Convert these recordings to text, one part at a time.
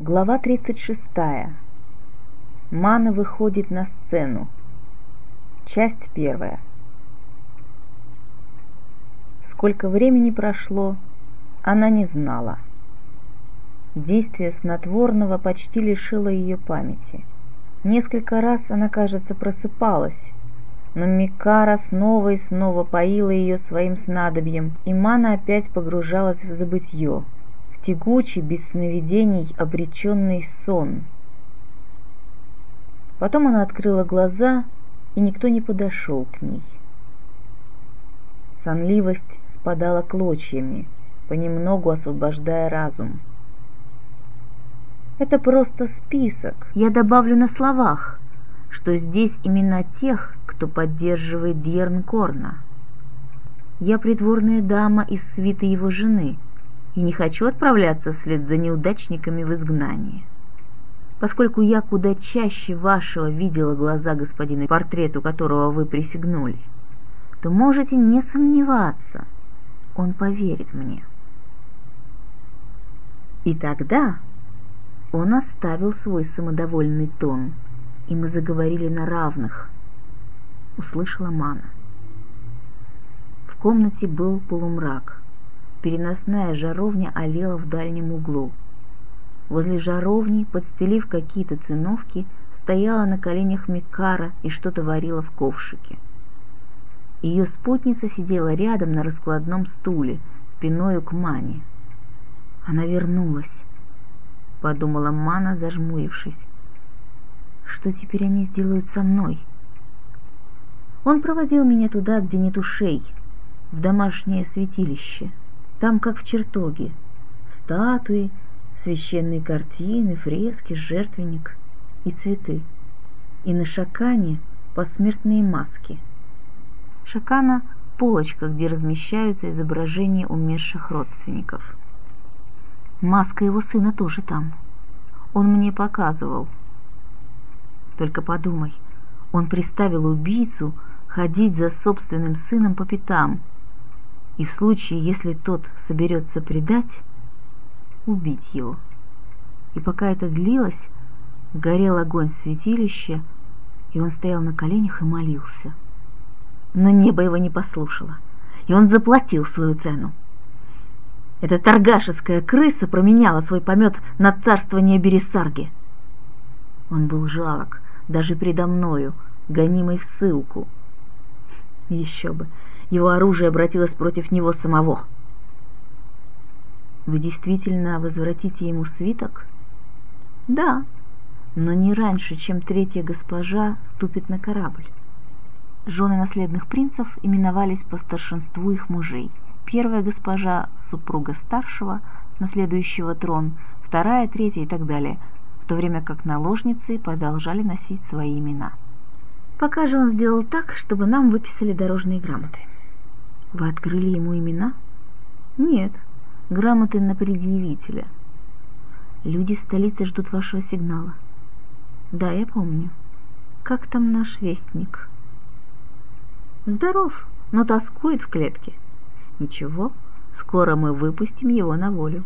Глава 36. Мана выходит на сцену. Часть первая. Сколько времени прошло, она не знала. Действие снотворного почти лишило ее памяти. Несколько раз она, кажется, просыпалась, но Микара снова и снова поила ее своим снадобьем, и Мана опять погружалась в забытье – тягучий, без сновидений, обреченный сон. Потом она открыла глаза, и никто не подошел к ней. Сонливость спадала клочьями, понемногу освобождая разум. Это просто список. Я добавлю на словах, что здесь имена тех, кто поддерживает Дьерн Корна. Я придворная дама из свиты его жены — и не хочу отправляться вслед за неудачниками в изгнание. Поскольку я куда чаще вашего видела глаза господина, портрету которого вы присягнули, то можете не сомневаться, он поверит мне. И тогда он оставил свой самодовольный тон, и мы заговорили на равных, услышала Мана. В комнате был полумрак. Переносная жаровня олела в дальнем углу. Возле жаровни, подстелив какие-то циновки, стояла на коленях Микара и что-то варила в ковшике. Ее спутница сидела рядом на раскладном стуле, спиною к Мане. «Она вернулась», — подумала Мана, зажмурившись. «Что теперь они сделают со мной?» Он проводил меня туда, где нет ушей, в домашнее святилище — там, как в чертоге, статуи, священные картины, фрески, жертвенник и цветы. И на шакане посмертные маски. Шакана – полочка, где размещаются изображения умерших родственников. Маска его сына тоже там. Он мне показывал. Только подумай, он приставил убийцу ходить за собственным сыном по пятам – и в случае, если тот соберется предать, убить его. И пока это длилось, горел огонь святилища, и он стоял на коленях и молился. Но небо его не послушало, и он заплатил свою цену. Эта торгашеская крыса променяла свой помет на царствование Бересарги. Он был жалок даже предо мною, гонимый в ссылку. Еще бы, его оружие обратилось против него самого. Вы действительно возвратите ему свиток? Да, но не раньше, чем третья госпожа ступит на корабль. Жены наследных принцев именовались по старшинству их мужей. Первая госпожа – супруга старшего, наследующего трон, вторая, третья и так далее, в то время как наложницы продолжали носить свои имена. Пока же он сделал так, чтобы нам выписали дорожные грамоты. Вы открыли ему имена? Нет, грамоты на предъявителя. Люди в столице ждут вашего сигнала. Да, я помню. Как там наш вестник? Здоров, но тоскует в клетке. Ничего, скоро мы выпустим его на волю.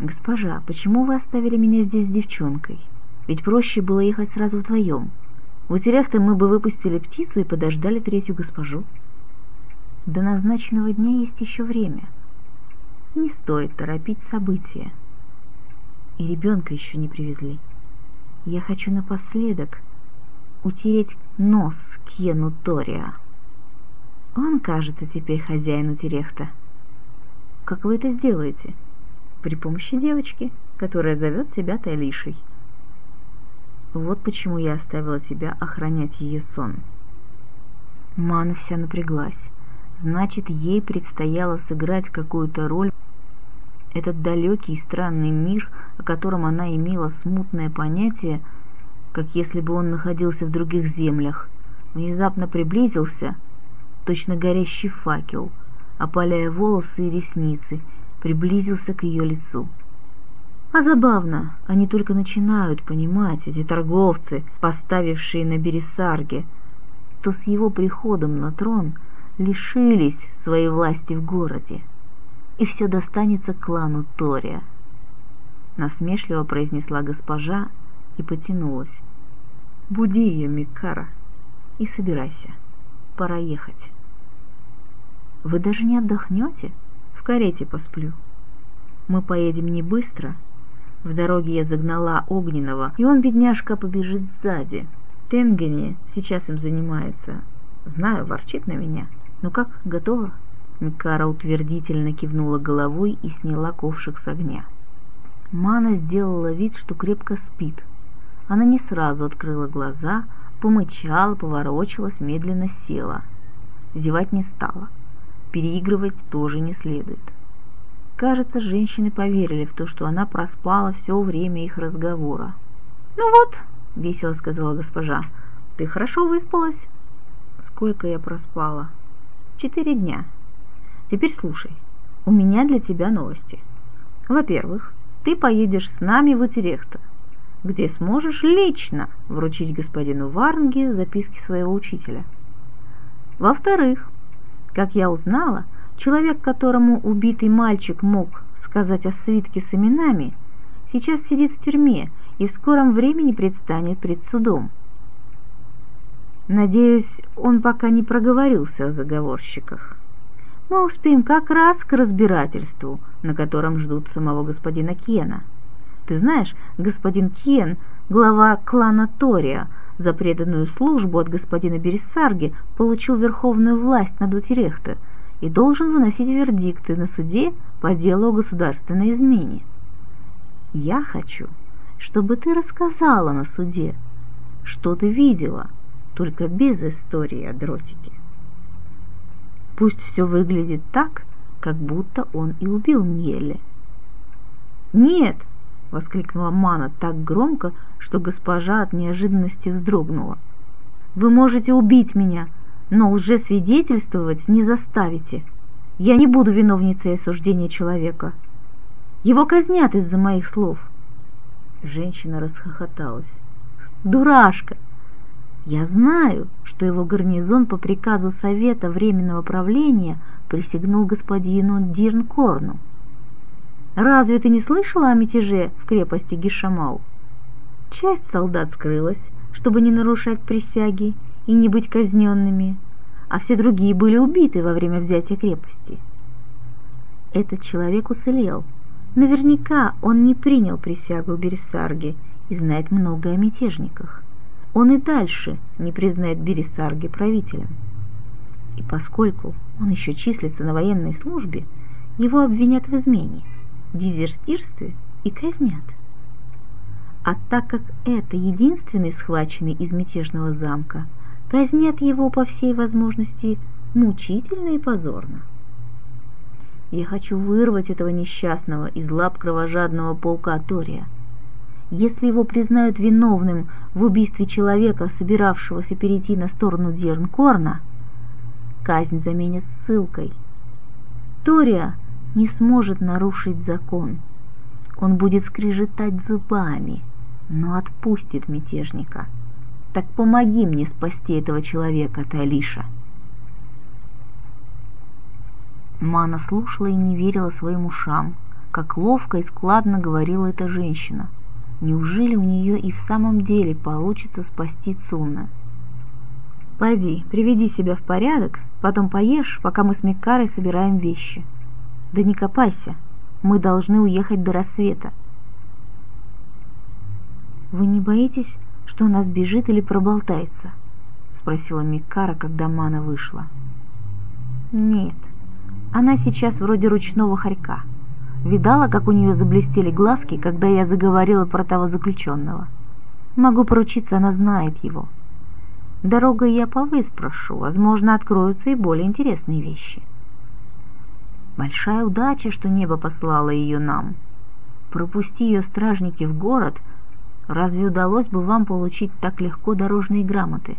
Госпожа, почему вы оставили меня здесь с девчонкой? Ведь проще было ехать сразу вдвоем. У Терехта мы бы выпустили птицу и подождали третью госпожу. До назначенного дня есть еще время. Не стоит торопить события. И ребенка еще не привезли. Я хочу напоследок утереть нос Кену Тория. Он, кажется, теперь хозяину Терехта. Как вы это сделаете? При помощи девочки, которая зовет себя Тайлишей. Вот почему я оставила тебя охранять ее сон. Мана вся напряглась. Значит, ей предстояло сыграть какую-то роль. Этот далекий и странный мир, о котором она имела смутное понятие, как если бы он находился в других землях, внезапно приблизился, точно горящий факел, опаляя волосы и ресницы, приблизился к ее лицу. А забавно, они только начинают понимать, эти торговцы, поставившие на Бересарге, то с его приходом на трон – лишились своей власти в городе, и все достанется клану Тория. — насмешливо произнесла госпожа и потянулась. «Буди ее, Микара, и собирайся. Пора ехать». «Вы даже не отдохнете? В карете посплю». «Мы поедем не быстро». В дороге я загнала Огненного, и он, бедняжка, побежит сзади. Тенгени сейчас им занимается. Знаю, ворчит на меня. Ну как, готово?» Микара утвердительно кивнула головой и сняла ковшик с огня. Мана сделала вид, что крепко спит. Она не сразу открыла глаза, помычала, поворочилась, медленно села. Зевать не стала. Переигрывать тоже не следует. Кажется, женщины поверили в то, что она проспала все время их разговора. «Ну вот», — весело сказала госпожа, — «ты хорошо выспалась?» «Сколько я проспала?» «Четыре дня. Теперь слушай, у меня для тебя новости. Во-первых, ты поедешь с нами в Утерехта, где сможешь лично вручить господину Варнге записки своего учителя. Во-вторых, как я узнала, человек, которому убитый мальчик мог сказать о свитке с именами, сейчас сидит в тюрьме и в скором времени предстанет пред судом. Надеюсь, он пока не проговорился о заговорщиках мы успеем как раз к разбирательству, на котором ждут самого господина Кена. Ты знаешь, господин Кен, глава клана Тория, за преданную службу от господина Берессарги получил верховную власть над Утерехте и должен выносить вердикты на суде по делу о государственной измене. Я хочу, чтобы ты рассказала на суде, что ты видела, только без истории о дротике. Пусть все выглядит так, как будто он и убил Ньелли. «Нет!» — воскликнула Мана так громко, что госпожа от неожиданности вздрогнула. «Вы можете убить меня, но лжесвидетельствовать не заставите. Я не буду виновницей осуждения человека. Его казнят из-за моих слов». Женщина расхохоталась. «Дурашка! Я знаю, что его гарнизон по приказу Совета Временного правления присягнул господину Дирнкорну. Разве ты не слышала о мятеже в крепости Гишамал? Часть солдат скрылась, чтобы не нарушать присяги и не быть казненными, а все другие были убиты во время взятия крепости. Этот человек уцелел. Наверняка он не принял присягу Бересарги и знает много о мятежниках он и дальше не признает Бересарги правителем. И поскольку он еще числится на военной службе, его обвинят в измене, дезертирстве и казнят. А так как это единственный схваченный из мятежного замка, казнят его по всей возможности мучительно и позорно. Я хочу вырвать этого несчастного из лап кровожадного полка Тория – если его признают виновным в убийстве человека, собиравшегося перейти на сторону Дернкорна, казнь заменят ссылкой. Тория не сможет нарушить закон. Он будет скрежетать зубами, но отпустит мятежника. Так помоги мне спасти этого человека, Талиша. Мана слушала и не верила своим ушам, как ловко и складно говорила эта женщина – Неужели у нее и в самом деле получится спасти Цуна? «Пойди, приведи себя в порядок, потом поешь, пока мы с Миккарой собираем вещи. Да не копайся, мы должны уехать до рассвета». «Вы не боитесь, что она сбежит или проболтается?» — спросила Миккара, когда Мана вышла. «Нет, она сейчас вроде ручного хорька», Видала, как у нее заблестели глазки, когда я заговорила про того заключенного. Могу поручиться, она знает его. Дорогой я повыспрошу, возможно, откроются и более интересные вещи. Большая удача, что небо послало ее нам. Пропусти ее стражники в город, разве удалось бы вам получить так легко дорожные грамоты?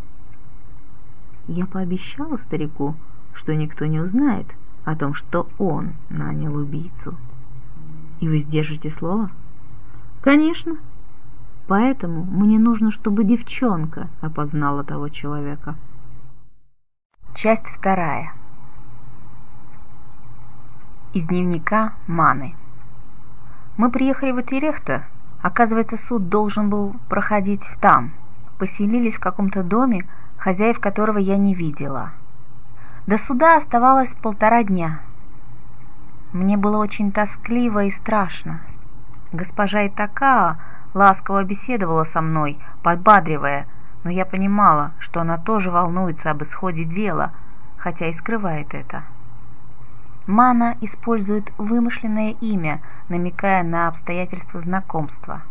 Я пообещала старику, что никто не узнает о том, что он нанял убийцу. И вы сдержите слово? Конечно. Поэтому мне нужно, чтобы девчонка опознала того человека. Часть вторая. Из дневника Маны. Мы приехали в Итерехта. Оказывается, суд должен был проходить там. Поселились в каком-то доме, хозяев которого я не видела. До суда оставалось полтора дня. Мне было очень тоскливо и страшно. Госпожа Итакаа ласково беседовала со мной, подбадривая, но я понимала, что она тоже волнуется об исходе дела, хотя и скрывает это. Мана использует вымышленное имя, намекая на обстоятельства знакомства.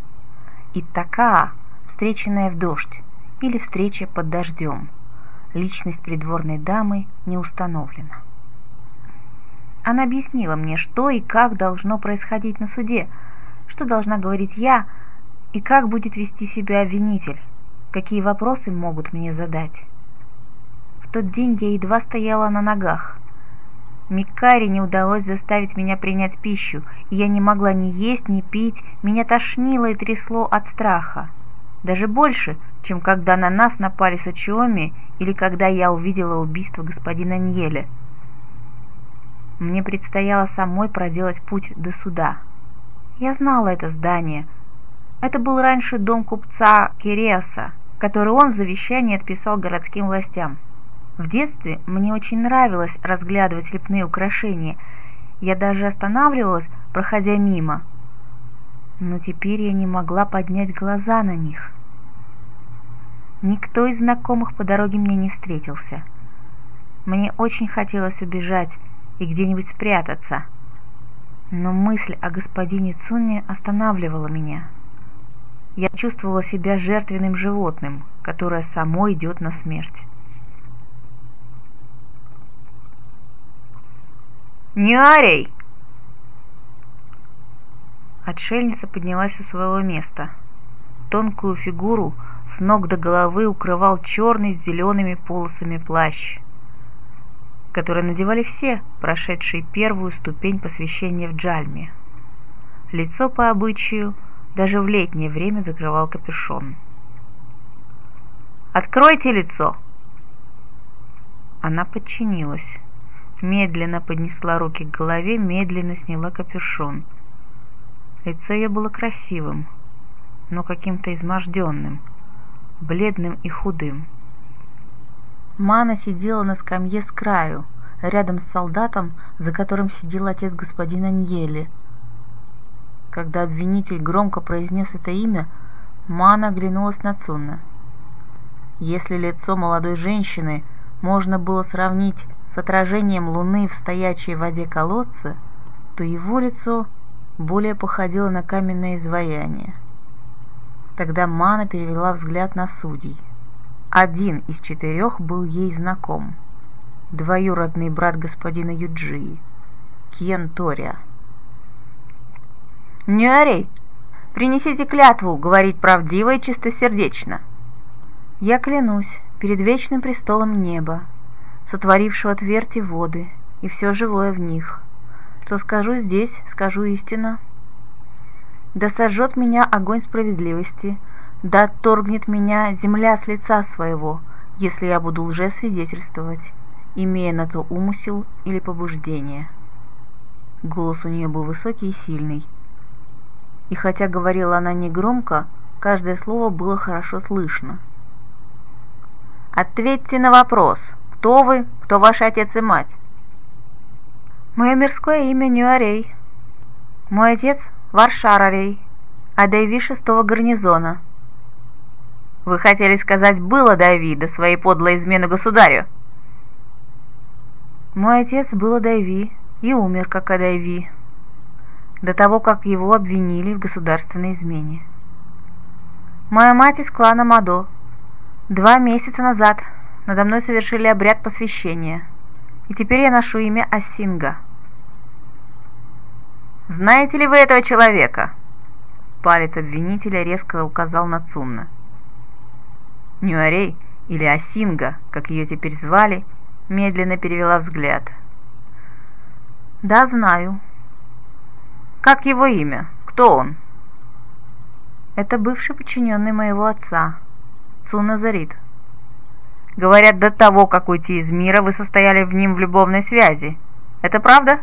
Итака, встреченная в дождь, или встреча под дождем. Личность придворной дамы не установлена. Она объяснила мне, что и как должно происходить на суде, что должна говорить я и как будет вести себя обвинитель, какие вопросы могут мне задать. В тот день я едва стояла на ногах – Микаре не удалось заставить меня принять пищу, и я не могла ни есть, ни пить, меня тошнило и трясло от страха. Даже больше, чем когда на нас напали Сачиоми или когда я увидела убийство господина Ньеля. Мне предстояло самой проделать путь до суда. Я знала это здание. Это был раньше дом купца Кириаса, который он в завещании отписал городским властям. В детстве мне очень нравилось разглядывать лепные украшения. Я даже останавливалась, проходя мимо. Но теперь я не могла поднять глаза на них. Никто из знакомых по дороге мне не встретился. Мне очень хотелось убежать и где-нибудь спрятаться. Но мысль о господине Цунне останавливала меня. Я чувствовала себя жертвенным животным, которое само идет на смерть. Нюарей!» Отшельница поднялась со своего места. Тонкую фигуру с ног до головы укрывал черный с зелеными полосами плащ, который надевали все, прошедшие первую ступень посвящения в Джальме. Лицо по обычаю даже в летнее время закрывал капюшон. «Откройте лицо!» Она подчинилась медленно поднесла руки к голове, медленно сняла капюшон. Лицо ее было красивым, но каким-то изможденным, бледным и худым. Мана сидела на скамье с краю, рядом с солдатом, за которым сидел отец господина Ньели. Когда обвинитель громко произнес это имя, Мана оглянулась на Цунна. Если лицо молодой женщины можно было сравнить с отражением луны в стоячей воде колодца, то его лицо более походило на каменное изваяние. Тогда Мана перевела взгляд на судей. Один из четырех был ей знаком. Двоюродный брат господина Юджии, Кьен Тория. «Нюарей, принесите клятву говорить правдиво и чистосердечно». «Я клянусь перед вечным престолом неба, сотворившего твердь воды, и все живое в них. Что скажу здесь, скажу истинно. Да сожжет меня огонь справедливости, да отторгнет меня земля с лица своего, если я буду лжесвидетельствовать, имея на то умысел или побуждение. Голос у нее был высокий и сильный. И хотя говорила она негромко, каждое слово было хорошо слышно. «Ответьте на вопрос!» Кто вы? Кто ваш отец и мать?» «Мое мирское имя Нюарей. Мой отец Варшарарей, а Дэйви шестого гарнизона». «Вы хотели сказать «было Дави» до своей подлой измены государю?» «Мой отец был Дайви и умер как Адайви, до того, как его обвинили в государственной измене. Моя мать из клана Мадо. Два месяца назад надо мной совершили обряд посвящения, и теперь я ношу имя Асинга. «Знаете ли вы этого человека?» Палец обвинителя резко указал на Цунна. Нюарей, или Асинга, как ее теперь звали, медленно перевела взгляд. «Да, знаю». «Как его имя? Кто он?» «Это бывший подчиненный моего отца, Цуна Зарит». Говорят, до того, как уйти из мира, вы состояли в ним в любовной связи. Это правда?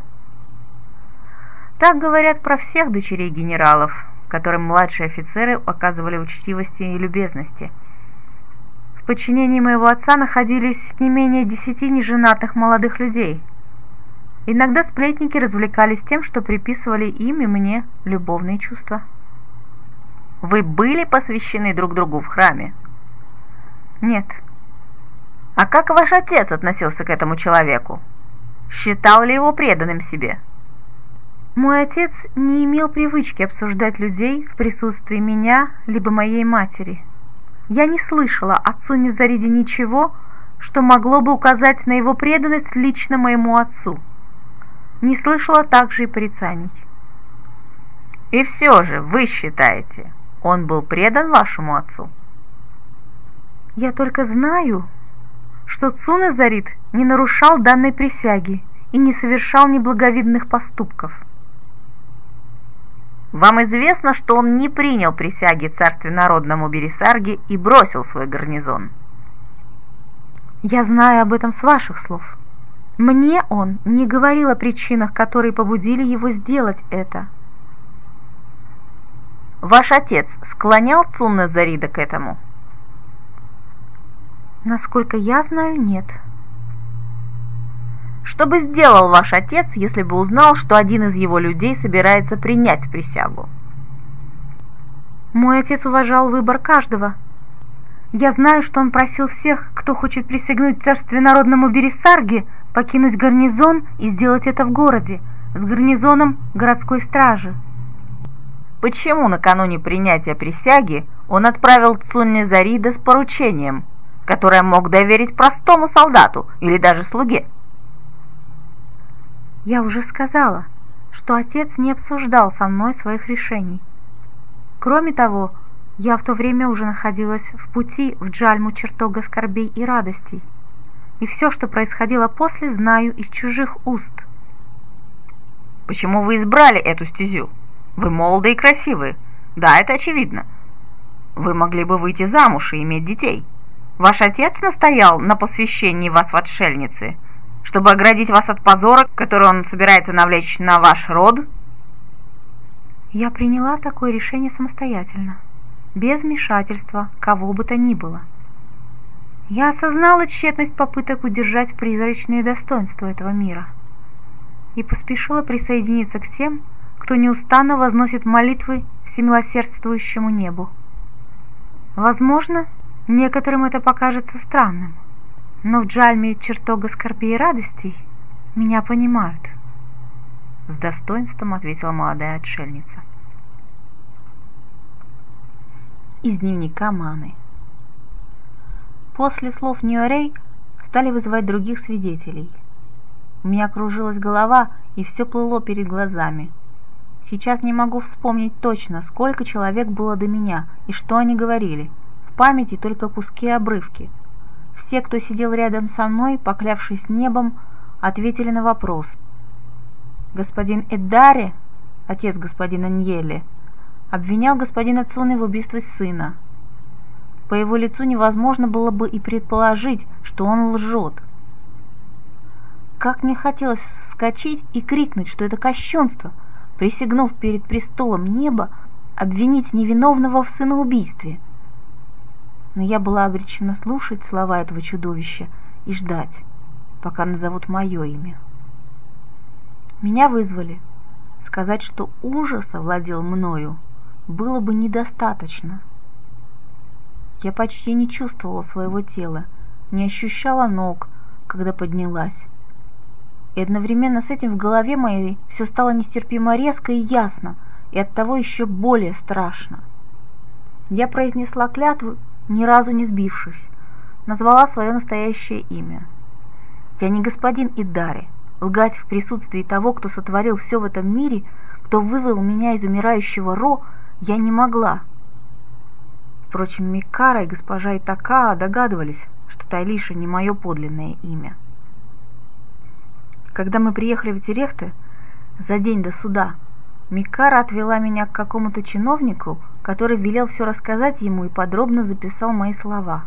Так говорят про всех дочерей генералов, которым младшие офицеры оказывали учтивости и любезности. В подчинении моего отца находились не менее десяти неженатых молодых людей. Иногда сплетники развлекались тем, что приписывали им и мне любовные чувства. Вы были посвящены друг другу в храме? Нет. А как ваш отец относился к этому человеку? Считал ли его преданным себе? Мой отец не имел привычки обсуждать людей в присутствии меня либо моей матери. Я не слышала отцу Незариде ничего, что могло бы указать на его преданность лично моему отцу. Не слышала также и порицаний. И все же вы считаете, он был предан вашему отцу? Я только знаю, что Цунезарит не нарушал данной присяги и не совершал неблаговидных поступков. Вам известно, что он не принял присяги царстве народному Бересарге и бросил свой гарнизон. Я знаю об этом с ваших слов. Мне он не говорил о причинах, которые побудили его сделать это. Ваш отец склонял Цунна Зарида к этому? Насколько я знаю, нет. Что бы сделал ваш отец, если бы узнал, что один из его людей собирается принять присягу? Мой отец уважал выбор каждого. Я знаю, что он просил всех, кто хочет присягнуть царстве народному Бересарге, покинуть гарнизон и сделать это в городе, с гарнизоном городской стражи. Почему накануне принятия присяги он отправил Цунни Зарида с поручением, которое мог доверить простому солдату или даже слуге? Я уже сказала, что отец не обсуждал со мной своих решений. Кроме того, я в то время уже находилась в пути в Джальму чертога скорбей и радостей, и все, что происходило после, знаю из чужих уст. Почему вы избрали эту стезю? Вы молоды и красивы. Да, это очевидно. Вы могли бы выйти замуж и иметь детей. Ваш отец настоял на посвящении вас в отшельницы – чтобы оградить вас от позора, который он собирается навлечь на ваш род? Я приняла такое решение самостоятельно, без вмешательства кого бы то ни было. Я осознала тщетность попыток удержать призрачные достоинства этого мира и поспешила присоединиться к тем, кто неустанно возносит молитвы всемилосердствующему небу. Возможно, некоторым это покажется странным – но в Джальме чертога скорби и радостей меня понимают. С достоинством ответила молодая отшельница. Из дневника Маны. После слов Ньюарей стали вызывать других свидетелей. У меня кружилась голова, и все плыло перед глазами. Сейчас не могу вспомнить точно, сколько человек было до меня и что они говорили. В памяти только куски обрывки – все, кто сидел рядом со мной, поклявшись небом, ответили на вопрос. Господин Эддари, отец господина Ньели, обвинял господина Цуны в убийстве сына. По его лицу невозможно было бы и предположить, что он лжет. Как мне хотелось вскочить и крикнуть, что это кощунство, присягнув перед престолом неба, обвинить невиновного в сыноубийстве – но я была обречена слушать слова этого чудовища и ждать, пока назовут мое имя. Меня вызвали. Сказать, что ужас овладел мною, было бы недостаточно. Я почти не чувствовала своего тела, не ощущала ног, когда поднялась. И одновременно с этим в голове моей все стало нестерпимо резко и ясно, и оттого еще более страшно. Я произнесла клятву ни разу не сбившись, назвала свое настоящее имя. Я не господин Идари. Лгать в присутствии того, кто сотворил все в этом мире, кто вывел меня из умирающего Ро, я не могла. Впрочем, Микара и госпожа Итакаа догадывались, что Тайлиша не мое подлинное имя. Когда мы приехали в Терехты, за день до суда, Микара отвела меня к какому-то чиновнику, который велел все рассказать ему и подробно записал мои слова.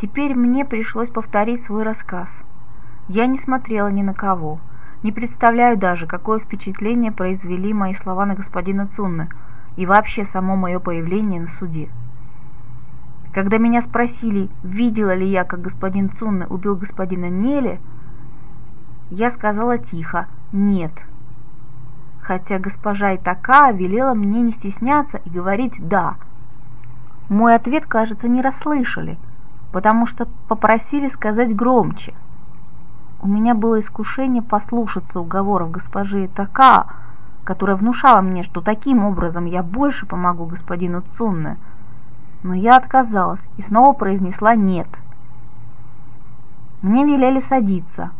Теперь мне пришлось повторить свой рассказ. Я не смотрела ни на кого, Не представляю даже, какое впечатление произвели мои слова на господина Цунна и вообще само мое появление на суде. Когда меня спросили, видела ли я, как господин Цунна убил господина Неле, я сказала тихо «нет». Хотя госпожа Итака велела мне не стесняться и говорить «да». Мой ответ, кажется, не расслышали, потому что попросили сказать громче. У меня было искушение послушаться уговоров госпожи Итака, которая внушала мне, что таким образом я больше помогу господину Цунне – но я отказалась и снова произнесла «нет». Мне велели садиться,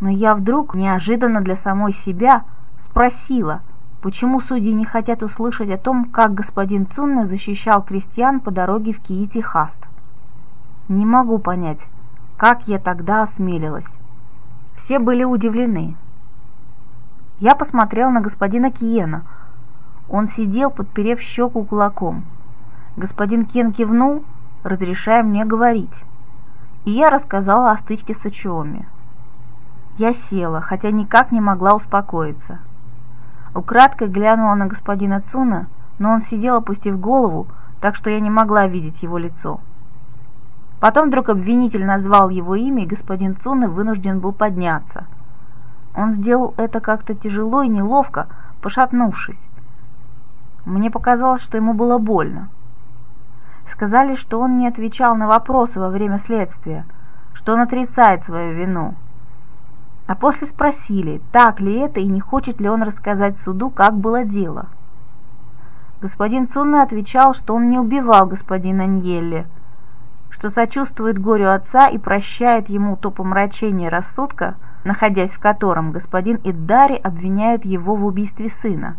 но я вдруг, неожиданно для самой себя, спросила, почему судьи не хотят услышать о том, как господин Цунна защищал крестьян по дороге в Киити-Хаст. Не могу понять, как я тогда осмелилась. Все были удивлены. Я посмотрел на господина Киена. Он сидел, подперев щеку кулаком. Господин Кен кивнул, разрешая мне говорить. И я рассказала о стычке с Ачуоми. Я села, хотя никак не могла успокоиться. Украдкой глянула на господина Цуна, но он сидел, опустив голову, так что я не могла видеть его лицо. Потом вдруг обвинитель назвал его имя, и господин Цуна вынужден был подняться. Он сделал это как-то тяжело и неловко, пошатнувшись. Мне показалось, что ему было больно. Сказали, что он не отвечал на вопросы во время следствия, что он отрицает свою вину. А после спросили, так ли это и не хочет ли он рассказать суду, как было дело. Господин Цунна отвечал, что он не убивал господина Ньелли, что сочувствует горю отца и прощает ему то помрачение рассудка, находясь в котором господин Иддари обвиняет его в убийстве сына.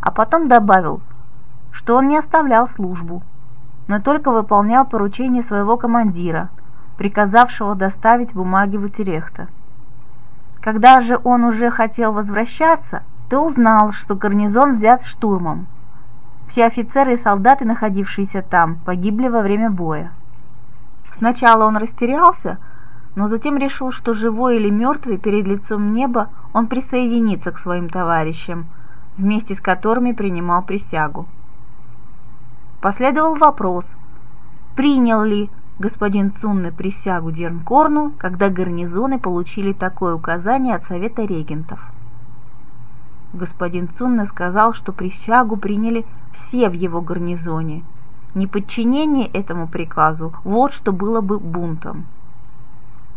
А потом добавил, что он не оставлял службу, но только выполнял поручение своего командира, приказавшего доставить бумаги в Утерехта. Когда же он уже хотел возвращаться, то узнал, что гарнизон взят штурмом. Все офицеры и солдаты, находившиеся там, погибли во время боя. Сначала он растерялся, но затем решил, что живой или мертвый перед лицом неба он присоединится к своим товарищам, вместе с которыми принимал присягу. Последовал вопрос, принял ли господин Цунны присягу Дернкорну, когда гарнизоны получили такое указание от Совета регентов. Господин Цунна сказал, что присягу приняли все в его гарнизоне. Неподчинение этому приказу – вот что было бы бунтом.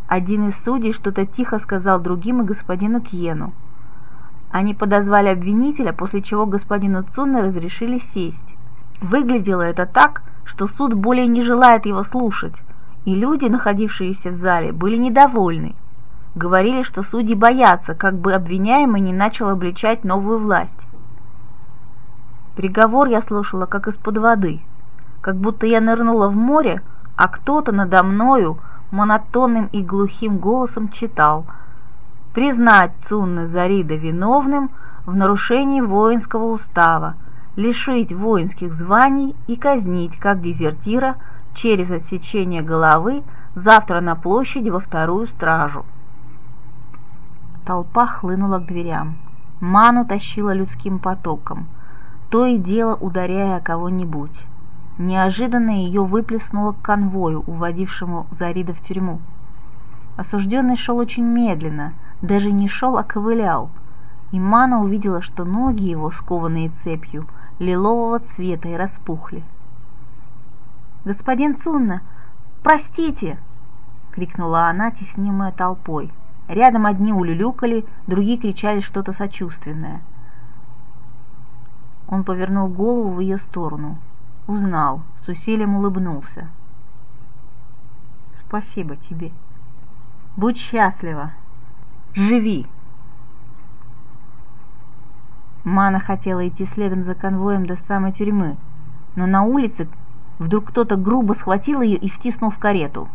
Один из судей что-то тихо сказал другим и господину Кьену. Они подозвали обвинителя, после чего господину Цунне разрешили сесть. Выглядело это так, что суд более не желает его слушать, и люди, находившиеся в зале, были недовольны. Говорили, что судьи боятся, как бы обвиняемый не начал обличать новую власть. Приговор я слушала как из-под воды, как будто я нырнула в море, а кто-то надо мною монотонным и глухим голосом читал «Признать Цунна Зарида виновным в нарушении воинского устава, лишить воинских званий и казнить как дезертира через отсечение головы завтра на площади во вторую стражу. Толпа хлынула к дверям. Ману тащила людским потоком, то и дело ударяя кого-нибудь. Неожиданно ее выплеснуло к конвою, уводившему Зарида в тюрьму. Осужденный шел очень медленно, даже не шел, а ковылял, и Мана увидела, что ноги его, скованные цепью, — лилового цвета и распухли. «Господин Цунна, простите!» — крикнула она, теснимая толпой. Рядом одни улюлюкали, другие кричали что-то сочувственное. Он повернул голову в ее сторону. Узнал, с усилием улыбнулся. «Спасибо тебе. Будь счастлива. Живи!» Мана хотела идти следом за конвоем до самой тюрьмы, но на улице вдруг кто-то грубо схватил ее и втиснул в карету.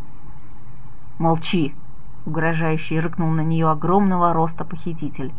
«Молчи!» — угрожающе рыкнул на нее огромного роста похититель.